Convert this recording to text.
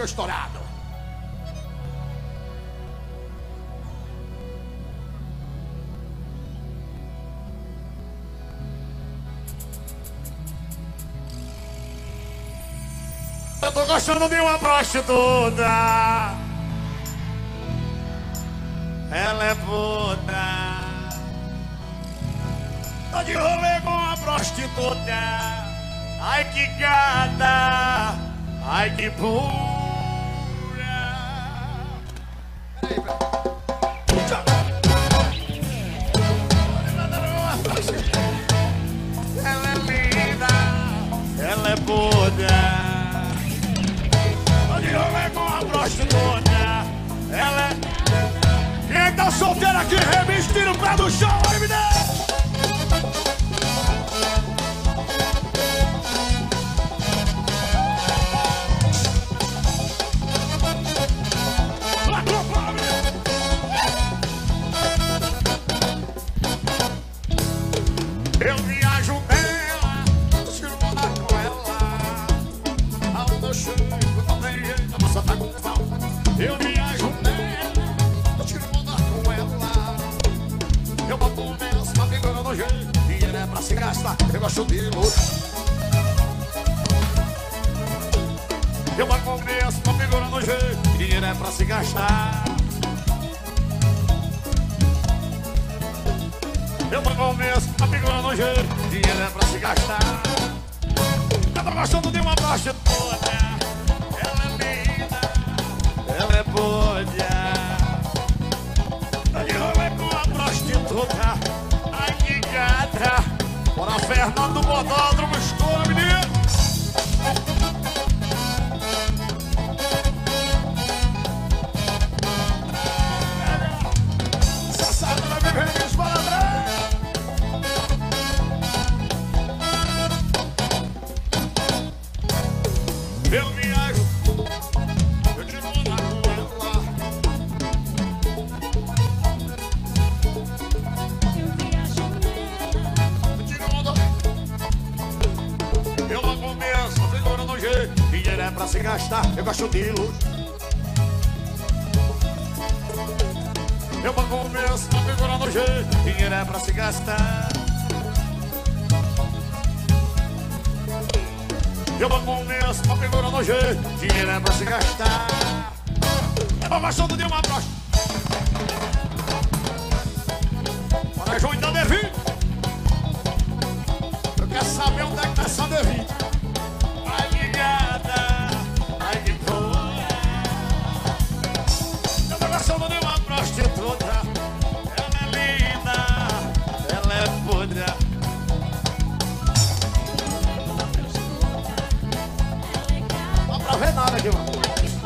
ficou estourado. Eu tô gostando de uma prostituta. Ela é puta. Tô de rolê com a prostituta. Ai que gata. Ai que pura. É puta. Tô de rolê com a prostituta. Ela é. Quem tá solteiro aqui, remix, o pé do chão, menino! Eu nela, eu vou começo, a figura no jeito, dinheiro é pra se gastar. Eu gostando de uma prostituta, ela é linda, ela é boa. Tô de rolê com a prostituta, ai que gata. Bora Fernando Bodódromo, escola, é pra se gastar, eu gosto de luxo. Eu vou começo, figura no jeito. Dinheiro é pra se gastar. Eu vou começo, figura no jeito. Dinheiro é pra se gastar. Eu gostando de uma brocha. Bora, João, então, Devi. Eu quero saber onde é que tá essa Devi. Thank you.